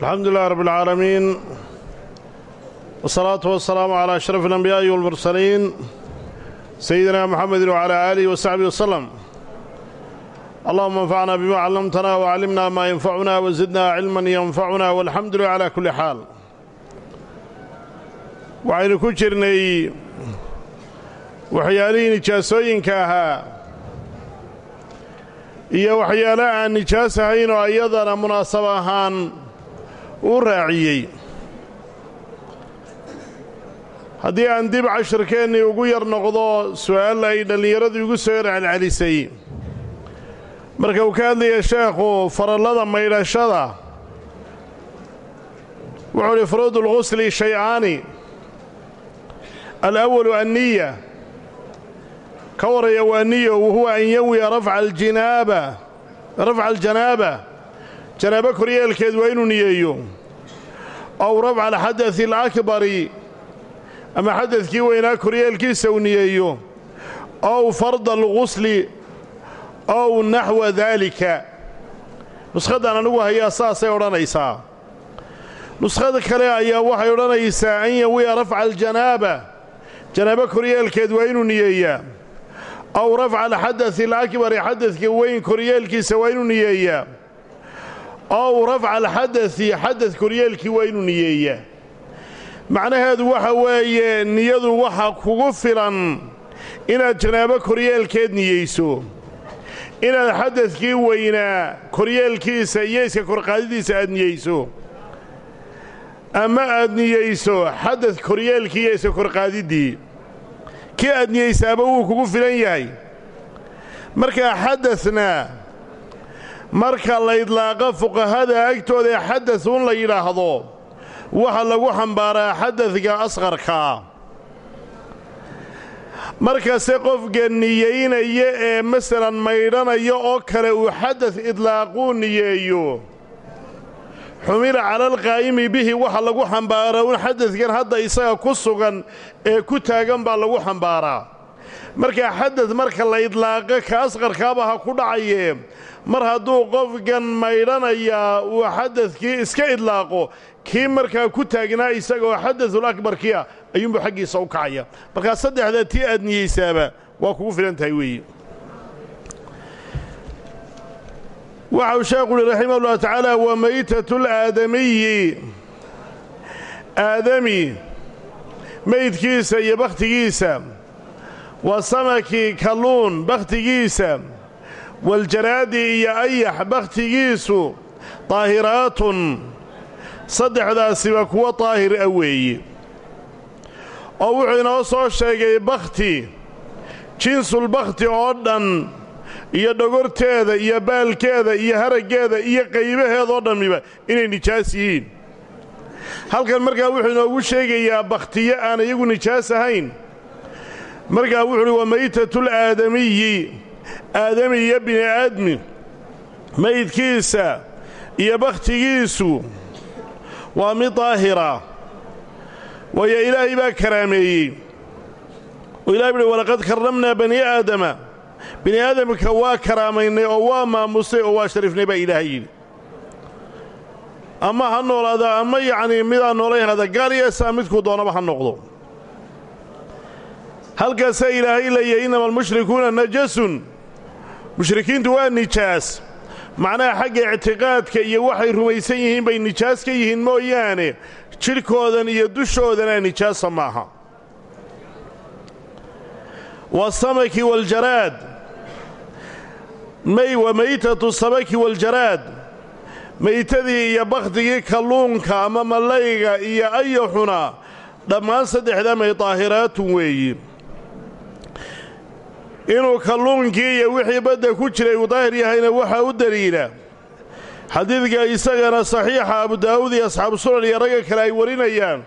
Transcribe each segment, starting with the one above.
alxamdu lilah rab اlcaalamiin wsalaatu wasalaamu calaa ashraf alanbiyaa'i walmursaliin sayidina muxamedi wcalaa aalihi wasaxbihi waslem allahuma anfacna bima callamtana wacallimna maa yanfacuna wasidna cilman yanfacuna walxamdu lilah calaa kulli xaal waxaynu ku jirnay waxyaalihii nijaasooyinka ahaa iyo waxyaale aan nijaas ahayn oo iyadana munaasab ahaan uu raaciyey. Haddii aan dib cashirkeennii ugu yar noqdo su'aal ay dhallinyaradu igu soo yarcelcelisay marka uu ka hadlaya sheekhu farallada maydhashada wuxuu uhi furuudu lghusli shay-aani alawalu anniya ka waraya waa niyo wahuwa an yawiya rafca aljinaaba rafca aljanaaba janaabo koryeelkeed waa inuu niyeeyo. Ow rafca alxadadi alakbari ama xadadkii weynaa koryeelkiisa uu niyeeyo. Ow farda algusli ow naxwa daalika nuskhaddan anigu hayaa saasay odhanaysaa. Nuskhada kale ayaa waxay odhanaysaa an yawiya rafca aljanaaba janaabo koryeelkeed waa inuu niyeeyaa. Ow rafca alxadadi alakbari xadadka weyn koryeelkiisa waa inuu niyeeyaa ow rafca alxadadi xadad koryeelkii waa inuu niyeeyaa macnaheedu waxa weeye niyadu waxa kugu filan inaad janaabo koryeelkeed niyeyso inaad xadadkii weynaa koryeelkiisa iyo iska korqaadidiisa aad niyeyso ama aad niyeyso xadad koryeelkii iyo iska korqaadiddii kii aad niyeysaaba wuu kugu filan yahay markaa xadadna marka la idlaaqa fuqahada agtooda ee xadad uun la yidhaahdo waxa lagu xambaaraa xadadka asqarkaa markase qofka niyeynaya ee masalan maydhanaya oo kale uu xadad idlaaquu niyeeyo xumila cala alqaa'imi bihi waxa lagu xambaaraa un xadadkan hadda isaga ku sugan ee ku taagan baa lagu xambaaraa markaa xadad marka la idlaaqa ka asqarkaaba ha ku dhacayee mar hadduu qofkan maydhanayaa uu xadadkii iska idlaaqo kii markaa ku taagnaa isagaoo xadadul akbarkii ah ayuunbuu xaggiisa u kacaya. Markaa saddexda tii aad niyeysaaba waa kugu filan tahay weeye waxau sheekhu uhi raximah ullahu tacaala wa maytatu laadamiyi aadami meydkiisa iyo bakhtigiisa wa samaki kalluun bakhtigiisa. Waljaraadi iyo ayax bakhtigiisu daahiraatun saddexdaasiba kuwo daahir ah weeye oo wuxuu inoo soo sheegay bakhti jinsulbakhti oo dhan iyo dhogorteeda iyo baalkeeda iyo haraggeeda iyo qaybaheedoo dhammiba inay nijaas yihiin. Halkan markaa wuxuu inoogu sheegayaa bakhtiyo aan iyagu nijaas ahayn markaa wuxu uhi wa maytatul aadamiyi. Aadami iyo bini aadmi maydkiisa iyo bakhtigiisu waa mid daahira. Waayo ilaahay baa karaameeyey. Oo ilahay buuhi walaqad karramnaa bani aadama. Bini aadamka waa karaamaynay oo waa maamusay oo waa sharifnay baa ilaahay yidhi. Ama ha noolaada ama yacnii midaan noolayn hada gaaryeesaa midkuu doonaba ha noqdo halkaasaa ilaahay leeyahy innama almushrikuuna najasun. Mushrikiintu waa nijaas. Macnaha xagga ictiqaadka iyo waxay rumaysan yihiin bay nijaas ka yihiin mooyaane. Jidhkoodan iyo dushoodana nijaasa maaha. Waasamaki waljaraad may wa maytatu samaki waljaraad maytadii iyo bakhtigii kalluunka ama mallayga iyo ayaxuna dhammaan saddexdaa may daahiraatun weeyi inuu kalluunkii iyo wixii badda ku jiray uu daahir yahayna waxaa u deliila xadiidka isagana saxiixa abu daa'uud iyo asxaabu sunan iyo ragga kale ay warinayaan.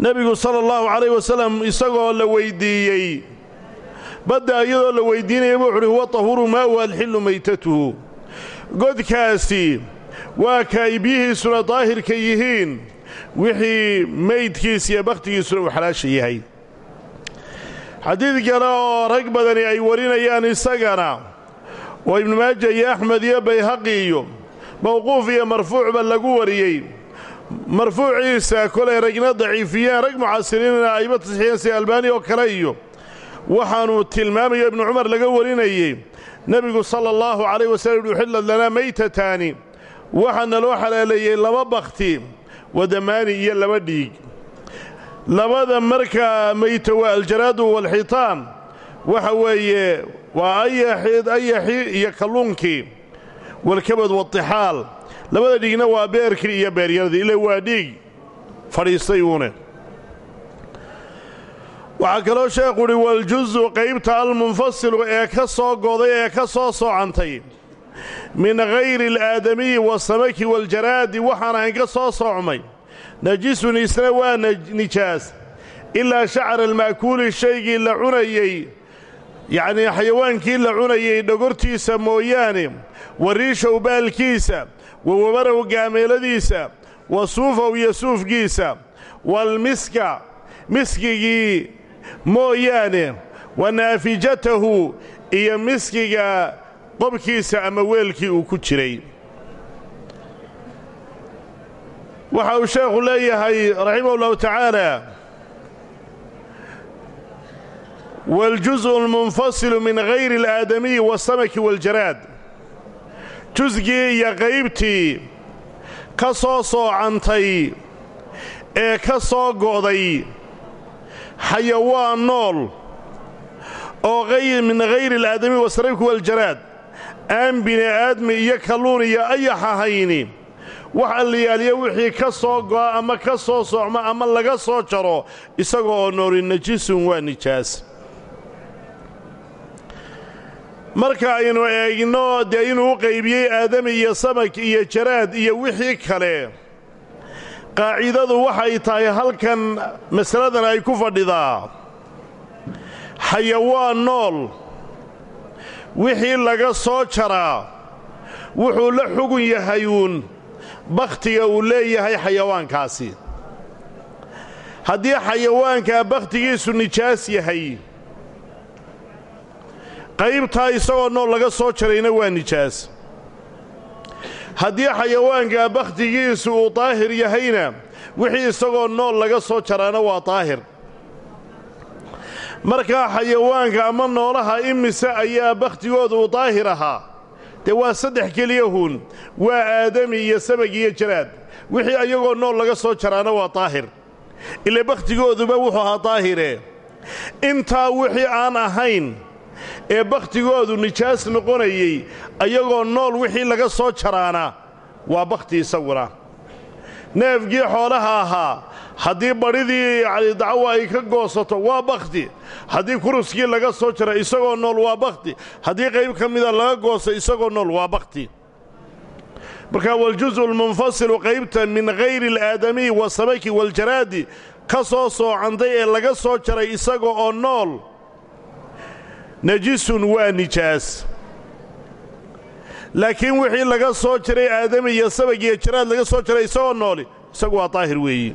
Nebigu sala allahu calayh wasalam isagoo la weyddiiyey badda iyadoo la weyddiinaya wuxu uhi huwa tahuuru maa'u alxillu maytatuhu. Godkaasi waa ka ay biyihiisuna daahirka yihiin. Wixii maydkiis iyo bakhtigiisuna uu xalaasha yahay xadiid kale oo rag badani ay warinayaan isagana oo ibnu maaja iyo axmed iyo bayhaqi iyo mawquuf iyo marfuucba lagu wariyey. Marfuuciisa kolay ragna daciifiyeen rag mucaasiriinna ayba tasixiyeen sida albaani oo kale iyo waxaanuu tilmaamayo ibnu cumar laga warinayey. Nebigu sala allahu calayh wasallam uxillad lanaa maytataani waxaana loo xalaaleeyey laba bakhti wadamaani iyo laba dhiig labada markaa mayta waa aljaraadu waalxitaan waxa weeye waa ayaxii iyo kalluunkii walkabad waatixaal labada dhiigna waa beerkii iyo beeryaradii ila waa dhiig. Fadhiistay uune. Waxaa kaloo sheekhu uhi waljuzu qaybta almunfasilu ee ka soo goday ee ka soo soocantay min hayri alaadamiyi waasamaki waljaraadi waxaan ahayn ka soo soocmay najisun isna waa nijaas. Ilaa shacra alma'kuuli shaygii la cunayey yacnii xayawaankii la cunayey dhogortiisa mooyaane wa riishow baalkiisa wa wabarow gaameeladiisa wa suufow iyo suufkiisa waalmiska miskigii mooyaane wa naafijatahu iyo miskiga qobkiisa ama weelkii uu ku jiray waxa uu sheekhu leeyahay raximah ullahu tacaala wاljuزء اlmunfasilu min hayri اlaadamiyi waاsamaki waاljaraad jusgii iyo qaybtii ka soo soocantay ee ka soo go'day xayawaan nool oo min hayri اlaadamiyi wasamaki waاljaraad aan bini aadmi iyo kalluun iyo ayax ahayni wax alliyaaliya wixii ka soo go'a ama ka soo soocmo ama laga soo jaro isaga oo nooli najisun waa nijaas. Marka aynu eegno dee inuu u qaybiyey aadami iyo samak iyo jaraad iyo wixii kale qaacidadu waxay tahay halkan masaladan ay ku fadhidaa. Xayawaan nool wixii laga soo jaraa wuxuu la xugun yahay uun bakhtiga uu leeyahay xayawaankaasi. Haddii xayawaankaa bakhtigiisu nijaas yahay qaybtaa isagoo nool laga soo jarayna waa nijaas. Haddii xayawaankaa bakhtigiisu uu daahir yahayna wixii isagoo nool laga soo jaraana waa daahir. Markaa xayawaanka ama noolaha imise ayaa bakhtigooda uu daahir ahaa dee waa saddex keliyahun waa aadami iyo samag iyo jaraad. Wixii ayagoo nool laga soo jaraana waa daahir ile bakhtigooduba wuxuu ahaa daahire intaa wixii aan ahayn ee bakhtigoodu nijaas noqonayey ayagoo nool wixii laga soo jaraana waa bakhti isaguna. Neefkii xoolaha ahaa haddii badhidii yacni dacwa ay ka goosato waa bakhti. Haddii kuruskii laga soo jara isagoo nool waa bakhti. Haddii qayb ka mida laga goosa isagoo nool waa bakhti. Marka waljuzءu almunfasilu qaybta min hayri alaadamiyi wasamaki waljaraadi ka soo soocanday ee laga soo jaray isaga oo nool najisun waa nijaas. Laakiin wixii laga soo jaray aadami iyo sabag iyo jaraad laga soo jaray isagoo nooli isagu waa taahir weeyi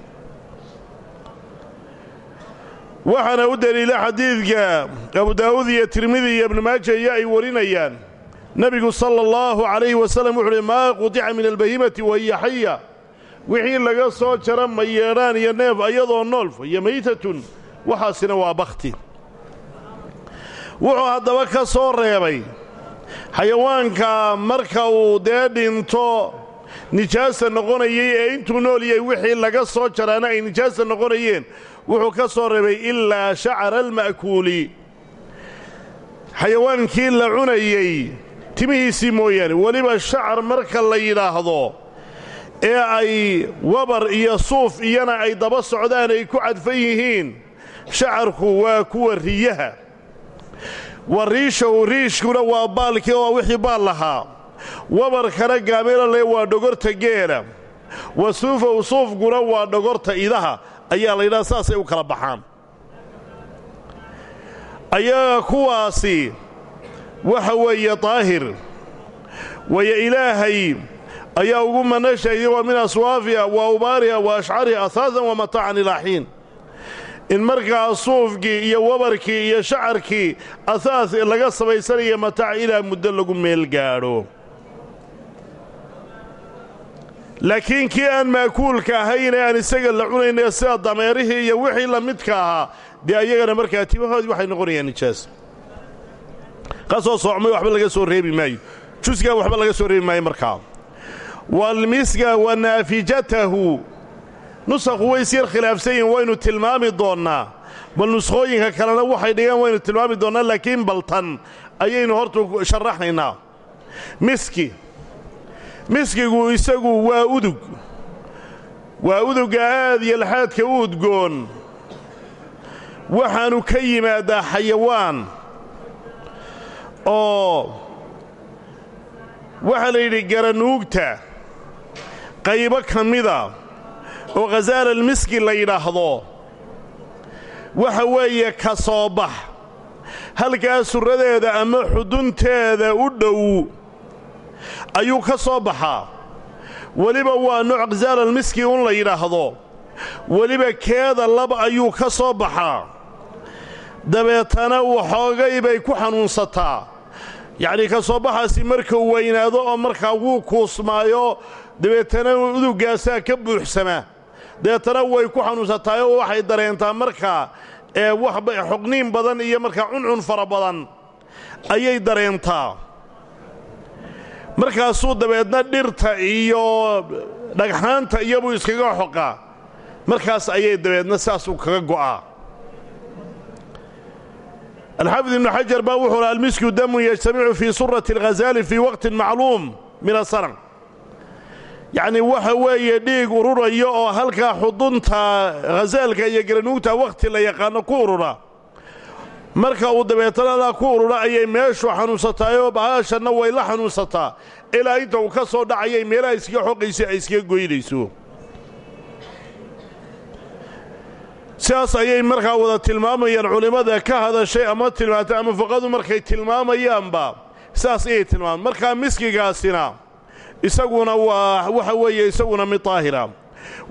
waxaana u deliila xadiidka abu daa'uud iyo tirmidi iyo ibnu maaja iyo ay warinayaan. Nebigu sala allahu calayhi wasallam wuxu uhi maa qudica min albahimati wahiya xaya wixii laga soo jara mayeedhaan iyo neef ayadoo nool fahiya maytatun waxaasina waa bakhti. Wuxuu haddaba ka soo reebay xayawaanka marka uu dee dhinto nijaasa noqonayay ee intuu nool yahay wixii laga soo jaraana ay nijaasa noqonayeen wuxuu ka soo reebay ilaa shacara alma'kuuli. Xayawaankii la cunayey timihiisii mooyaane weliba shacar marka la yidhaahdo ee ay wabar iyo suuf iyana ay daba socdaan ay ku cadfan yihiin shacarku waa kuwa riyaha. Wa riishow riishkuna waa baalkii oo wixii baal lahaa. Wabarkana gaameelale waa dhogorta geela. Wa suufow suufkuna waa dhogorta idaha ayaa la yidhaha saasay u kala baxaan. Ayaga kuwaasi waxa weeye daahir waya ilaahay ayaa ugu manasha iyagoo min aswaafiha wa ubaariha wa ashcariha asaasan wa mataacan ilaa xiin. In markaa suufkii iyo wabarkii iyo shacarkii asaas laga samaysanaya mataac ilaa muddo lagu meel gaadho laakiin kii aan maakuulka ahayn ee aan isaga la cunayna sida dameerihii iyo wixii la midka ahaa dee ayagana markaa timahoodii waxay noqonayaan nijaas ka soo soocmay waxba laga soo reebi maayo. Jusgan waxba laga soo reebi maayo markaa walmisga wa naafijatahu. Nusakhu way isyar khilaafsan waynu tilmaami doonnaa. Bal nuskhooyinka kalena waxay dhigaan waynu tilmaami doonnaa laakiin baltan ayaynu horta sharaxaynaa miski miskigu isagu waa udug. Waa udugga aad iyo laxaadka u udgoon. Waxaanu ka yimaadaa xayawaan. Oo waxaa la yidhi garanuugta qaybo ka mida oo khasaalalmiski la yidhaahdo waxa weeye ka soo bax. Halkaa surradeeda ama xudunteeda u dhow ayuu ka soo baxaa weliba waa nooc khasaalalmiski un la yidhaahdo. Weliba keeda laba ayuu ka soo baxaa dabeetana waxoogay bay ku xanuunsataa. Yacnii ka soo baxaasi markuu weynaado oo markaa wuu kuusmaayo dabeetana uduggaasaa ka buuxsama. Dabeetana way ku xanuunsataayoo waxay dareentaa markaa ee wax xoqniin badan iyo markaa cuncun fara badan ayay dareentaa markaasuu dabeedna dhirta iyo dhagxaanta iyobuu iskaga xoqaa. Markaas ayay dabeedna saasuu kaga go'aa. Alxaafid ibnu xajar baa wuxuu ha almisku damun yajtamicu fii surati alghazaali fii waqtin macluum min asana yacnii waxa weeye dhiig ururaya oo halkaa xudunta khasaalka iyo garanuugta wakhti la yaqaano ku urura marka uu dabeetanadaa ku urura ayay meeshu xanuunsataayoo bahaashanna way la xanuunsataa. Ilaa inta uu ka soo dhacayay meelaha iskaga xoqaysa ay iskaga goynayso. Sidaas ayay markaa wada tilmaamayaan culimmada ka hadashay ama tilmaantay ama fuqadu markay tilmaamayaanba sidaas ayay tilmaamaan markaa miskigaasina isaguna waa waxa weeye isaguna mid daahira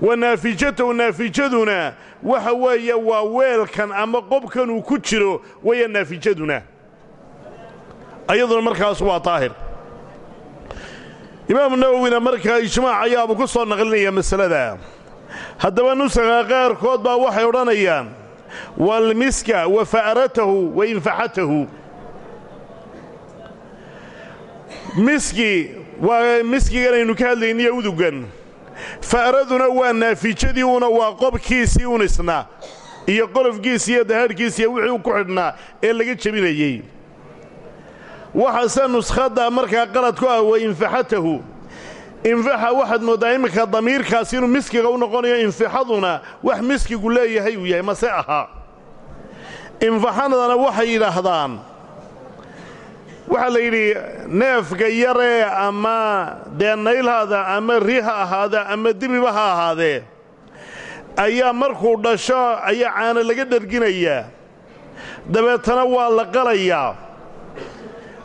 wa naafijatahu naafijaduna waxa weeye waa weelkan ama qobkan uu ku jiro weeya naafijaduna. Ayaduna markaas waa daahir imaamu nawowina markaa ijmaac ayaabuu ku soo naqlinaya masalada. Haddaba nusaga qaarkood baa waxay odhanayaan walmiska wa fa'ratahu wa infaxatahu miski waa miskiganaynu ka hadlayniyo udugan fa'raduna waa naafijadii una waa qobkiisii un isna iyo qolofkiisi iyo dahaadhkiisi iyo wixii ku xidhnaa ee laga jebinayey. Waxaase nuskhadda markaa qalad ku ah wa infaxatahu infaxa waxaad mooddaa iminka damiirkaas inuu miskiga u noqonayo infixaduna wax miskigu leeyahay uu yahay mase ahaa infaxadana waxay yidhaahdaan waxaa la yidhi neefka yaree ama dee naylhaada ama ri ha ahaada ama dibiba ha ahaadee ayaa markuu dhasho ayaa caana laga dherginayaa dabeetana waa la qalayaa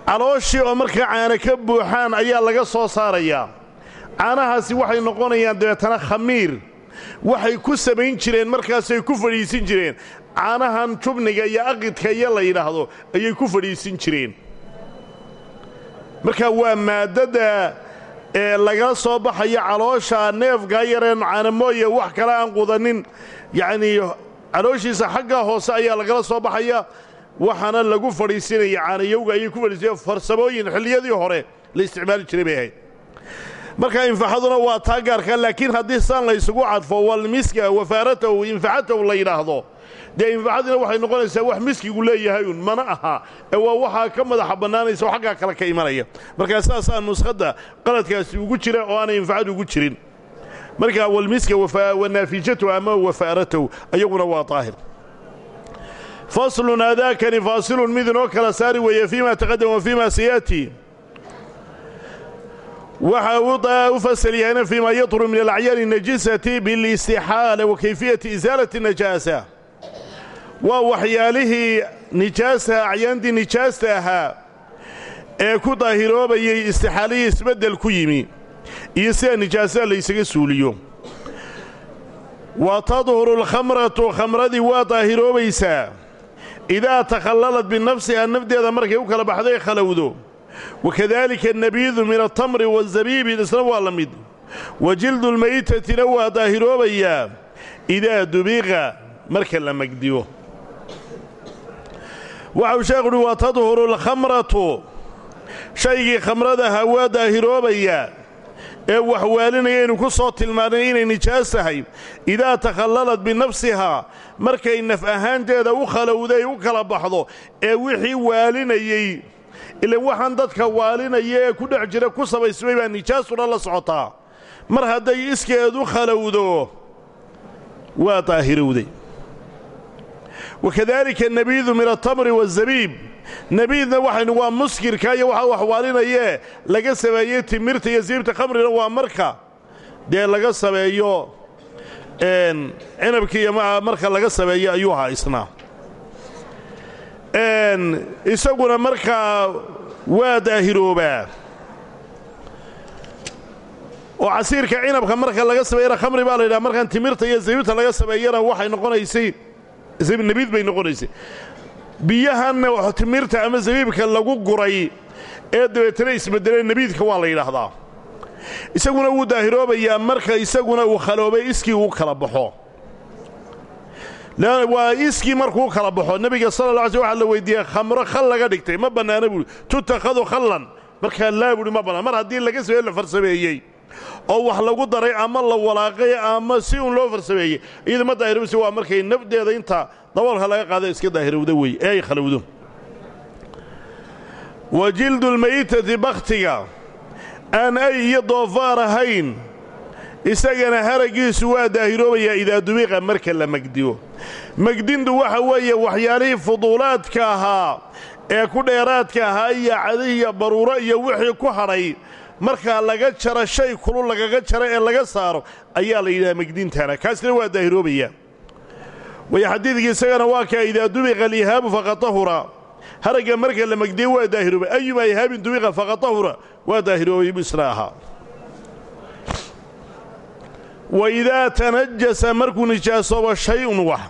calooshii oo markaa caana ka buuxaan ayaa laga soo saarayaa caanahaasi waxay noqonayaan dabeetana khamiir. Waxay ku samayn jireen markaasay ku fadhiisin jireen. Caanahan jubniga iyo aqidka iyo la yidhaahdo ayay ku fadhiisin jireen marka waa maaddada ee lagala soo baxaya caloosha neefkaa yareen caanamooye wax kale aan qudanin yacnii calooshiisa xagga hoose ayaa lagala soo baxaya waxaana lagu fadhiisinaya caanayowga ayay ku fadhiisaya farsamooyin xilliyadii hore la isticmaali jiray bay ahayd. Marka infaxaduna waa taa gaarka laakiin haddii saan la ysugu cadfo walmiska wafaaratahu infaxatahu la yidhaahdo dee infaxadina waxay noqonaysaa wax miskigu leeyahay un mana aha. Ee waa waxaa ka madaxa bannaanaysa oo xaggaa kale ka imanaya. Markaa saasaa nuskhadda qaladkaasi ugu jira oo aanay infaxadu ugu jirin. Markaa walmiska wanaafijatahu ama wafaaratahu ayaguna waa daahir faslun aadaakani faasilun mid inoo kala saari weeye fiima taqadama wa fiima sayaati waxa u fasal yahayna fiima yatru min alacyaani najisati bilistixaala wa kayfiyati isaalati najaasa waa waxyaalihii nijaasaha acyaantii nijaasta ahaa ee ku daahiroobayay istixaalihii isbeddel ku yimi. Iyo sida nijaasada laysaga suuliyo. Wa tadhuru alkhamratu khamradii waa daahiroobaysaa idaa takhallalad binafsiha nafdeeda markay u kala baxday khalowdo wakadaalika annabiidu min altamri waazabiibi isna waa la mid. Wa jildulmaytatina waa daahiroobayaa idaa dubiqa marka la magdiyo waxau sheekhu uhi wa tadhuru alkhamratu. Shaygii khamradaha waa daahiroobayaa ee waxwaalinayaynu ku soo tilmaannay inay nijaas tahay idaa takhallalad binafsihaa markay naf ahaanteeda u khalowday u kala baxdo ee wixii waalinayey ilan waxaan dadka waalinaya ee ku dhex jira ku samaysmay baa nijaasuna la socotaa. Mar hadday iskeedu khalowdo waa daahirowday wakadaalika nebiidu min altamri waazabiib nebiidna waxaynu waa muskirka iyo waxa waxwaalinayee laga sameeyey timirta iyo siibta khamrina waa marka dee laga sameeyo cinabka iyo marka laga sameeyo ayuu ahaa isna isaguna markaa waa daahiroobaa oo casiirka cinabka marka laga sameeyana khamri baa la yidhaha markaan timirta iyo zabiibta laga sameeyana waxay noqonaysay nebiid bay noqonaysay biyahanna timirta ama zabiibka lagu guray ee dabeetana isbeddelee nebiidka waa la yidhaahdaa. Isaguna wuu daahiroobayaa marka isaguna uu khaloobay iskii uu kala baxo. Waa iskii markuu kala baxo nebiga sala la alay sl waxa la weydiiyey khamro khal laga dhigtay ma bannaana buuhi tutakhadu khallan. Markaa laa buuhi ma bannaan mar haddii laga sameeye la farsameeyey oo wax lagu daray ama la walaaqay ama si uun loo farsameeyey. Iyada ma waa markay nafdeeda inta daboolka laga qaada iska daahirowda wey ee ay khalowdo wa jildulmaytati bakhtiga. Aan ay iyo doofaar ahayn. Isagana haraggiisu waa daahiroobayaa idaa dubiqa marka la megdiyo megdintu waxa weeye waxyaalihii fuduulaadka ahaa ee ku dheeraadka ahaa iyo cadi iyo baruuro iyo wixii ku hadhay markaa laga jaro shay kulul lagaga jaro ee laga saaro ayaa la yidhaha megdintana kaasina waa daahiroobayaa way xadiidkii isagana waa kaa idaa dubiqa alihaabu faqad haragga marka la megdiyo waa daahiroobay ayuma ihaabin dubiqa faqad tahura. Waa daahiroobay buu isna ahaa. Wa idaa tanajasa markuu nijaasoobo shay-un wax.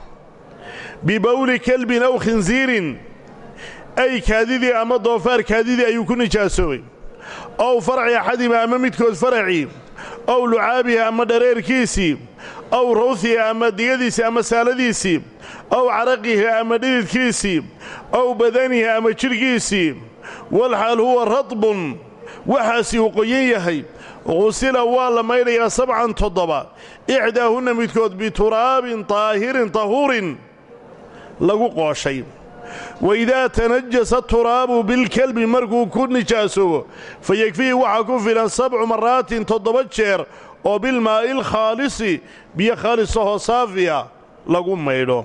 Bibawli kelbin aw khinsiirin ay kaadidii ama doofaar kaadidii ayuu ku nijaasoobay ow farci axadima ama midkood faracii ow lucaabihi ama dhareerkiisii ow rawhihi ama digadiisii ama saaladiisii ow caraqihi ama dhididkiisii ow badanihi ama jidhkiisii walxaal huwa radbun. Waxaasi uu qoyan yahay. Qusila waa la maydhayaa sabcan toddoba. Ixdaahunna midkood bituraabin taahirin tahuurin lagu qooshay wa idaa tanajasa turaabu bilkelbi markuu ku nijaasoobo fa yekfihi waxaa ku filan sabcu maraatin toddoba jeer oo bilmaa'i alkhaalisi biyo khaalisahoo saafiya lagu maydho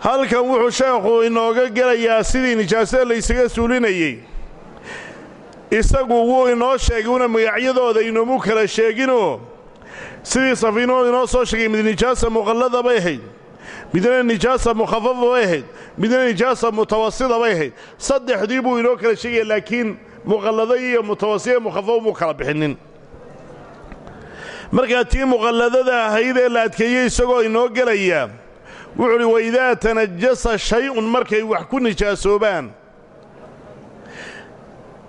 halkan wuxuu sheekhu inooga gelayaa sidii nijaasada laysaga suulinayey isagu wuu inoo sheegay una magacyadooda inoomu kala sheeginoo sidii safiinoo inoo soo sheegay mid nijaasa muqallada bay ahayd midna nijaasa mukhafafa bay ahayd midna nijaasa mutawasida bay ahayd. Saddexdii buu inoo kala sheegaya laakiin muqallada iyo mutawasida mukhafafo muu kala bixinin. Markaa tii muqalladada ahayd ee la adkeeyey isagoo inoo gelaya wuxuu uhi waidaa tanajasa shay-un markay wax ku nijaasoobaan.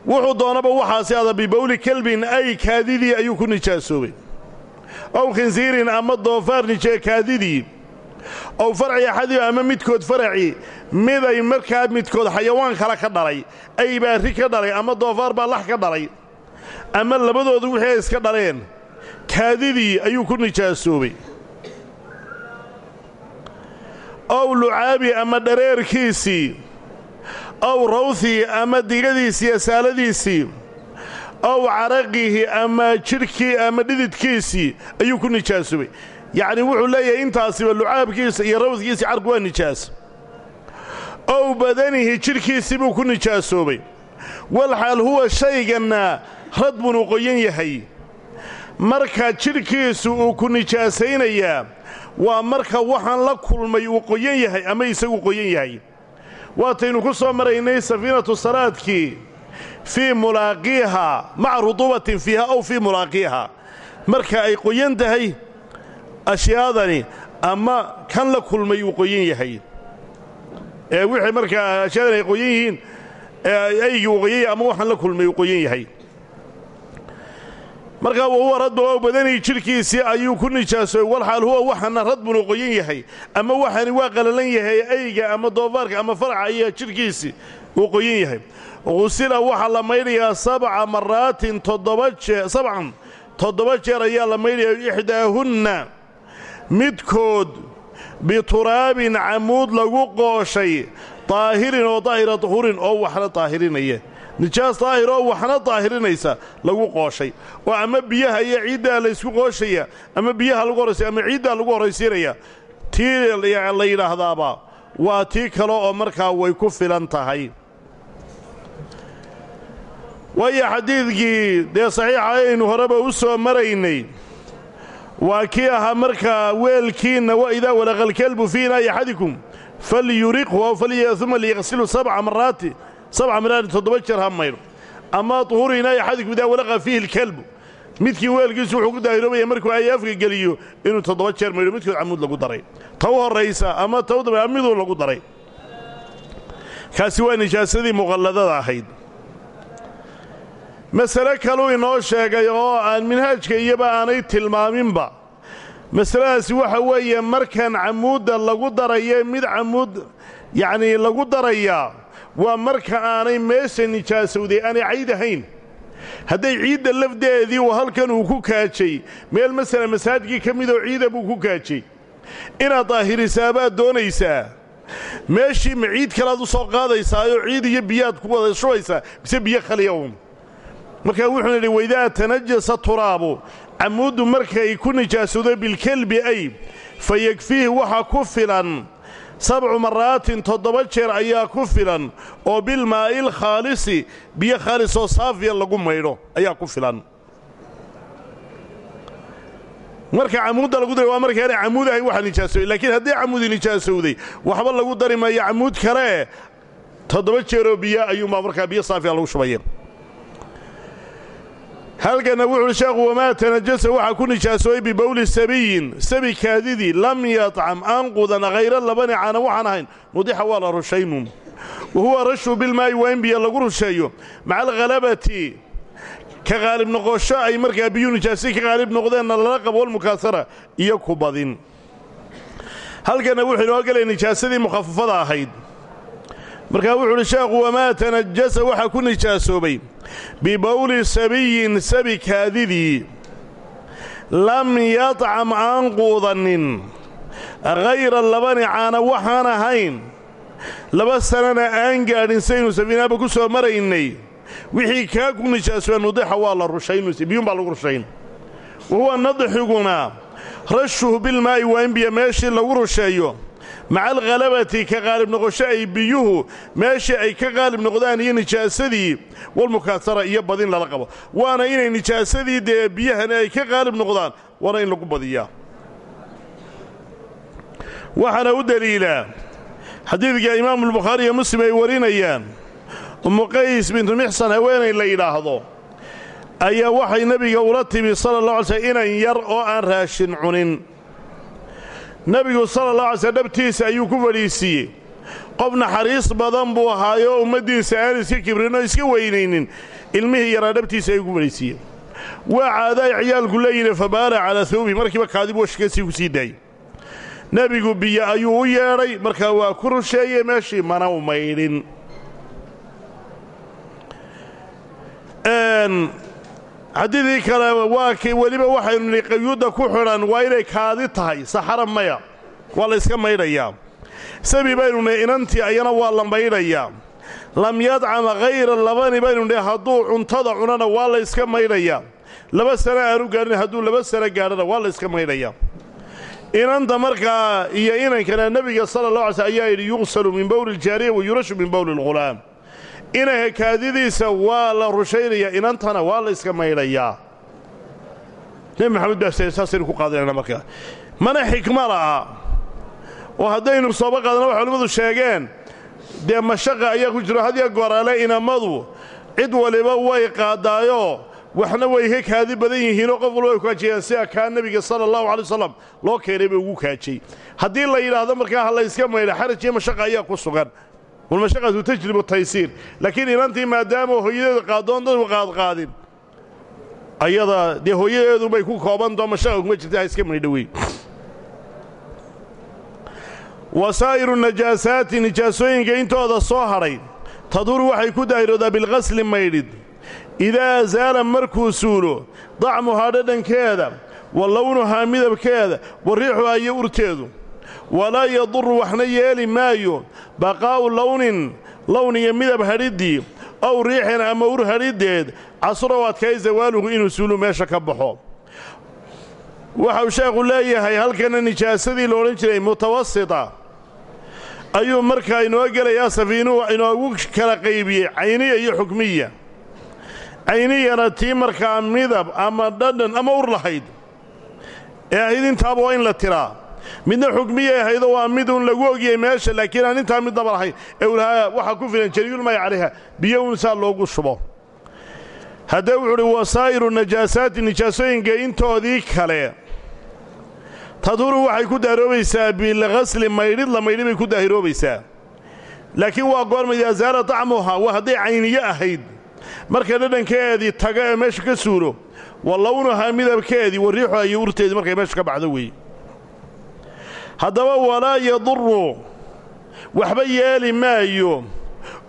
Wuxuu doonaba waxaasi ada bibawli kelbin ay kaadidii ayuu ku nijaasoobay. Ow khinsiirin ama doofaar kaadidii ow farci axadiba ama midkood faraci miday markaa midkood xayawaan kale ka dhalay ay baa ri ka dhalay ama doofaar baa lax ka dhalay ama labadoodu wixii ay iska dhaleen kaadidii ayuu ku nijaasoobay ow lucaabi ama dhareerkiisii ow rawthii ama digadiisii saaladiisii ow caraqihi ama jidhkii ama dhididkiisii ayuu ku nijaasoobay yacnii wuxuu leeyahay intaasiba lucaabkiisa iyo rawdkiisii carku waa nijaas. Ow badanihi jidhkiisii buu ku nijaasoobay. Walxaal huwa shayganna uu qoyan yahay. Marka jidhkiisu uu ku nijaasaynayaa waa marka waxaan la kulmay uu qoyan yahay ama isagu qoyan yahay. Waataynu ku soo maraynay safiinatu salaadkii fii mulaaqiiha maca rutuubatin fiiha ow fii mulaaqiiha. Marka ay qoyan tahay ashyaadani ama kan la kulmay uu qoyan yahay. Ee wixii markaa ashyaadani ay qoyan yihiin aygii uu qoyan ama waxaan la kulmay uu qoyan yahay. Markaa wahuwa radbun oo badanii jidhkiisii ayuu ku nijaasoobay walxaal huwa waxana radbunu qoyan yahay ama waxani waa qalalan yahay ayga ama doofaarka ama faraca ayaa jidhkiisii uu qoyan yahay. Qusila waxaa la maydhayaa sabca maraatin toddoba jeer sabcan toddoba jeer ayaa la maydhayaa ixdaahunna midkood bituraabin camuud lagu qooshay daahirin oo daahira duhurin oo waxna daahirinaya nijaas daahir oo waxna daahirinaysa lagu qooshay. Oo ama biyaha iyo ciiddaa laysku qooshaya ama biyaha lagu horraysaya ama ciiddaa lagu horraysiinaya tii la yidhaahdaaba waa tii kale oo markaa way ku filan tahay. Waayo xadiidkii dee saxiixa ayaynu horeba u soo maraynay waa kii ahaa markaa weelkiinna wa idaa walaqa alkelbu fii inaa'i axadikum falyuriqhu uma liyaqsilu sabca maraati sabca maraatin toddoba jeer ha maydho ama duhuru inaa'i axadikum idaa walaqa fiihi alkelbu midkii weelkiisu wuxuu ku daahiroobaya markuu ay afka geliyo inuu toddoba jeer maydho midkood camuud lagu daray. Ta u horraysa ama ta u daba miduu lagu daray. Kaasi waa nijaasadii muqalladada ahayd masale kaluu inoo sheegay oo aan minhaajka iyoba aanay tilmaaminba. Masaladaasi waxa weeye markan camuudda lagu daraye mid camuud yacnii lagu darayaa waa marka aanay meesha nijaasowday aanay cayd ahayn. Hadday ciidda lafdeedii uu halkan uu ku kaajay meel masala masaajkii ka midoo ciida buu ku kaajay. Inaad daahirisaa baad doonaysaa. Meeshii ma ciid kalead u soo qaadaysaayoo ciid iyo biyaad ku wada shubaysaa mise biyo khaliya uun markaa wuxuuna yidhi waidaa tanajasa turaabu. Camuuddu markay ku nijaasowdo bilkelbi ay fa yegfiihi waxa ku filan. Sabcu maraatin toddoba jeer ayaa ku filan oo bilmaa'il khaalisi biyo khaalis oo saafiya lagu maydho ayaa ku filan. Marka camuudda lagu daray waa markaanay camuud ahayn waxa nijaasowday laakiin haddii camuudi nijaasowday waxba lagu dari maayo camuud kale toddoba jeeroo biyo ayuunbaa markaa biyo saafiya lagu shubaya halkanna wuxuuhi sheekhu wamaa tanajasa waxaa ku nijaasoobay bibowli sabiyin. Sabi kaadidii lam yatcam aan qudan khayra labani caana waxaan ahayn. Mudixa waa la rushaynun wa huwa rashu bilmaa'i waa in biyo lagu rusheeyo. Maca alkhalabati ka qaalib noqosho ay markaa biyuu nijaasay ka qaalib noqdeenna lala qabo walmukaasara iyo ku badin. Halkanna wuxuu inoo gelaya nijaasadii mukhafafada ahayd markaa wuxuu uhi sheekhu wamaa tanajasa waxaa ku nijaasoobay bibowli sabiyin sabi kaadidii. Lam yadcam aan quudannin khayra labani caana waxaan ahayn. Laba sanana aan gaadhin saynu safiinaaba ku soo maraynay. Wixii kaa ku nijaasoobeen nudixa waa la rushaynuse baa lagu rushayn. Wa huwa nadxiguna rashuhu bilmaa'i waa in biyo meeshii lagu rusheeyo maca alkhalabati ka qaalib noqosho ay biyuhu meeshii ay ka qaalib noqdaan iyo nijaasadii walmukaasara iyo badin lala qabo. Waana inay nijaasadii dee biyahani ay ka qaalib noqdaan waana in lagu badiyaa. Waxaana u deliilaa xadiidka imaamulbukhaari iyo muslim ay warinayaan ummu qays bintu mixsan haweenay la yidhaahdo ayaa waxay nebiga ula timi sala allah alay slm inan yar oo aan raashin cunin nebigu sala allah alay slm dhabtiisa ayuu ku fadhiisiiyey qof naxariis badan buu ahaayoo ummaddiisa aan iska kibrinoo iska weynaynin. Ilmihii yaraa dhabtiisa ayuu ku fadhiisiiyey waa caada ay ciyaalku leeyihiin fabaara calaa hawbi markiiba kaadibu washkasii ku sii daayey. Nebigu biyo ayuu u yeedhay markaa waa ku rusheeyey meeshii mana u maydhin xadiidii kale waa kii weliba waxaynu nidhi qayuudda ku xidhan waa inay kaadi tahay saxara maya waa la yska maydhayaa sabi baynu nidhi inantii ayana waa la maydhayaa lam yadcama khayra labani baynu nidhi hadduu cuntada cunana waa la yska maydhayaa laba sano aanu gaadhin hadduu laba sano gaadhana waa la yska maydhayaa inanta markaa iyo inankana nebiga sala allah alay sl ayaa yidhi yuqsalu min bowli iljaariya wa yurashu min bowli alghulaam inanka kaadidiisa waa la rushaynayaa inantana waa la yska maydhayaa nebi maxamed baa saasaynu ku qaadanayna markaa mana xikma la'a oo haddaynu sooba qaadana waxay culimmadu sheegeen dee mashaqa ayaa ku jiro hadiya goraale inamadu cid waliba way qaadaayoo waxna way ka kaadi badan yihiinoo qof walba way kaajiyaan sida kaa nebiga sala allahu alay wasalam loo keenay ugu kaajay haddii la yidhaahdo markaa ha la yska maydha xaraj iyo mashaqa ayaa ku sugan walmashaqatu tajribu taysiir. Laakiin inantii maadaama hooyadeeda qaadoon dadku qaadqaadin ayada dee hooyadeedu bay ku koobantao mashaqa kuma jirta ha iska maydhowey wasaa'iru najaasaati nijaasooyinka intooda soo hadhay taduru waxay ku daahiroodaa bilqasli maydhid. Idaa asaala markuu suulo dacmuhaa dhadhankeeda wa lownuhaa midabkeeda wa riixuhaa iyo urteedu walaa yaduru waxna yeeli maayo baqaa'u lownin lown iyo midab hadhiddii ow riixin ama ur hadhiddeed casuro adkay zawaaluhu inuu suulu meesha ka baxo. Waxau sheekhu leeyahay halkana nijaasadii la odhan jiray mutawasita ayuu markaa inoo gelayaa safiinuhu inoogu kala qaybiyey cayniya iyo xukmiya. Cayniyana tii markaa midab ama dhadhan ama ur lahayd. Ee ahayd intaaba waa in la tiraa midna xukmiyay ahaydoo waa midun lagu ogiyey meesha laakiin aan intaa midnaba lahayn waxaa ku filan jariyulmay calayha biyo un saa loogu shubo. Haddee wuxuu uhi wasaa'iru najaasaati nijaasooyinka intoodii kale. Taduru waxay ku daahiroobaysaa bilghasli maydhid la maydhi bay ku daahiroobaysaa. Laakiin waa goorma idaa saala dacmuhaa waa hadday cayniyo ahayd. Marka dhadhankeedii taga ee meesha ka suulo wa lownuhaa midabkeedii wa riixuhaa iyo urteedii markay meesha ka baxdo weeye haddaba walaa yaduru waxba yeeli maayo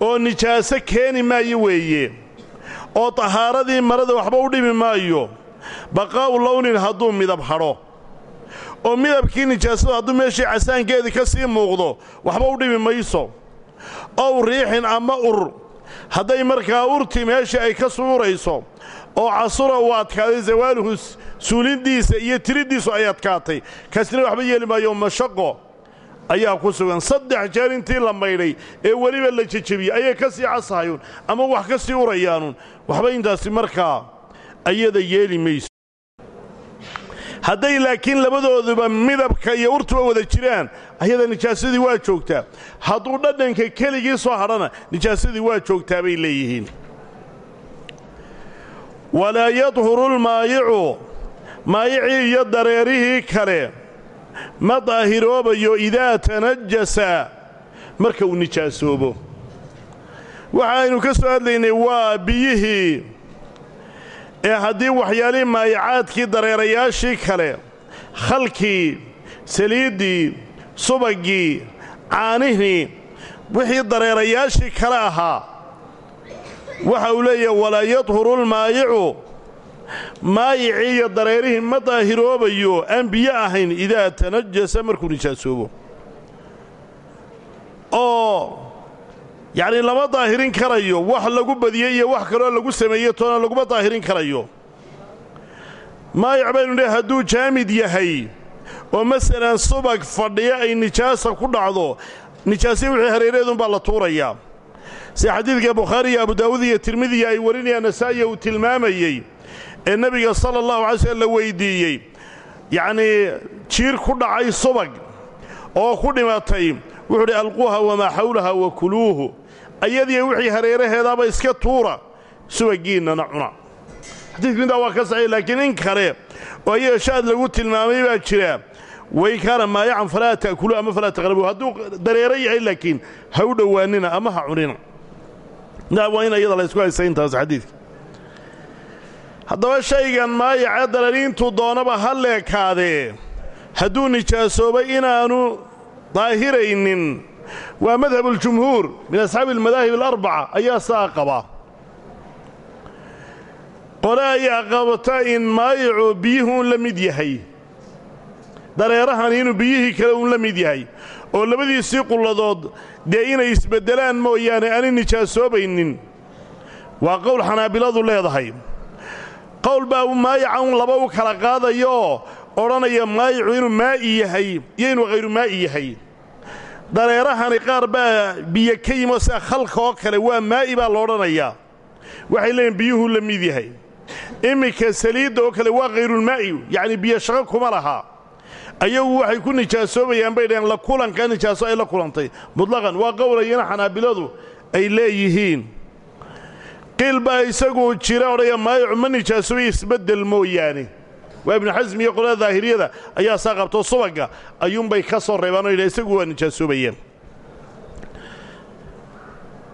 oo nijaaso keeni maayo weeye oo tahaaradii marada waxba u dhimi maayo baqaa'u lownin hadduu midab hadho oo midabkii nijaasadu hadduu meeshii casaankeedii ka sii muuqdo waxba u dhimi mayso ow riixin ama ur hadday markaa urti meeshii ay ka suurayso oo casura uu adkaaday zawaaluhu suulindiisa iyo tiriddiisu ay adkaatay. Kaasina waxba yeeli maayo mashaqo ayaa ku sugan. Saddex jeer intii la maydhay ee weliba la jejebiyey ayay ka sii casahayuun ama wax ka sii urayaanuun waxba intaasi markaa ayada yeeli mayso. Hadday laakiin labadooduba midabka iyo urtuba wada jiraan ayada nijaasadii waa joogtaa. Hadduu dhadhanka keligii soo hadhana nijaasadii waa joogtaa bay leeyihiin walaa yadhuru lmaayicu maayicii iyo dareerihii kale ma daahiroobayo idaa tanajasa marka uu nijaasoobo. Waxaaynu ka soo hadlaynay waa biyihii ee haddii waxyaalihii maayicaadkii dareerayaashii kale khalkii saliiddii subaggii caanihii wixii dareerayaashii kale ahaa waxa uu leeyahay walaa yadhuru lmaayicu maayicii iyo dareerihii ma daahiroobayo aan biyo ahayn idaa tanajasa markuu nijaasoobo. Oo yacnii lama daahirin karayo wax lagu badiyey iyo wax kaloo lagu sameeye toona laguma daahirin karayo. Maayic baynu dheh hadduu jaamid yahay oo masalan subag fadhiyo ay nijaasa ku dhacdo nijaasya wixii hareeraheedunbaa la tuurayaa sida xadiidka bukhaari iyo abu daawuud iyo tirmidiya ay warinayaan nasaa'iya uu tilmaamayey ee nebiga sala allahu alay slm la weyddiiyey yacnii jiir ku dhacay subag oo ku dhimatay wuxuu udhi alquuha wamaa xawlaha wa kuluuhu. Ayadiiyo wixii hareeraheedaaba iska tuura subaggiinnana cuna. Xadiidku intaa waa ka saxiix laakiin in kale oo ayaga shaad lagu tilmaamay baa jira wain kaana maayacan falaa ta'kuluu ama falaa taqrabuu hadduu dareero yahay laakiin ha u dhowaanina ama ha cunina waa in ayada la ysku haysa intaas xadiidka. Haddaba shaygan maayacee darariintuu doonaba ha leekaadee. Hadduu nijaasoobay inaannu daahiraynin. Waa madhabuljumhuur min asxaabi almadaahib alarbaca ayaa saa qaba. Qole ayaa qabata in maayicu biyuhu un la mid yahay. Dareerahani inuu biyihii kale uun la mid yahay oo labadiisii qulladood dee inay isbeddelaan mooyaane aanay nijaasoobaynin waa qowl xanaabiladu leedahay. Qowl baa maayica un laba u kala qaadayooo odhanaya maayicu inuu maa'i yahay iyo inuu hayru yahay. Dareerahani qaar baa biyo ka yimo sida khalka oo kale waa maa'i baa la odhanayaa waxay leeyihiin biyuhuu la mid yahay. Iminka saliidda oo kale waa hayrulmaa'i yacni biyo shaqo kuma laha ayagu waxay ku nijaasoobayaan bay dhaheen la kulanka nijaaso ay la kulantay. Mutlaqan waa qowlayana xanaabiladu ay leeyihiin. Qiil isagu jira odhaya maayicu ma nijaasoobay isbeddel mooyaane. Waa ibnu xasmi iyo qolada daahiriyada ayaa saa qabto subagga ayuunbay ka soo reebaan oo yidhaha isagu waa nijaasoobayeen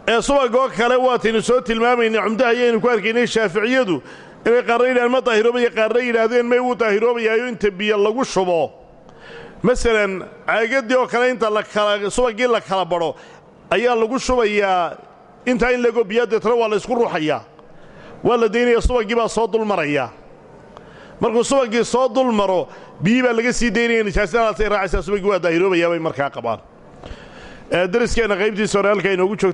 ee subagoo kale waataynu soo tilmaamaynay cumdaha ayaynu ku arkaynay shaaficiyadu inay qaarna yidhahdeen ma daahiroobaya qaarna yidhaahdeen may wuu daahiroobayaayo inta biyo lagu shubo masalan caagadii oo kale inta subagii la kala badho ayaa lagu shubayaa intaa in lago biyaa deetana waa la ysku ruuxayaa waa la daynaya subagii baa soo dul maraya markuu subagii soo dul maro biyii baa laga sii daynaya nijaasadaasay raacaysaa subagii waa daahiroobayaa bay markaa qabaan. Dariskeenna qaybtiisa hore halkaa inoogu joogto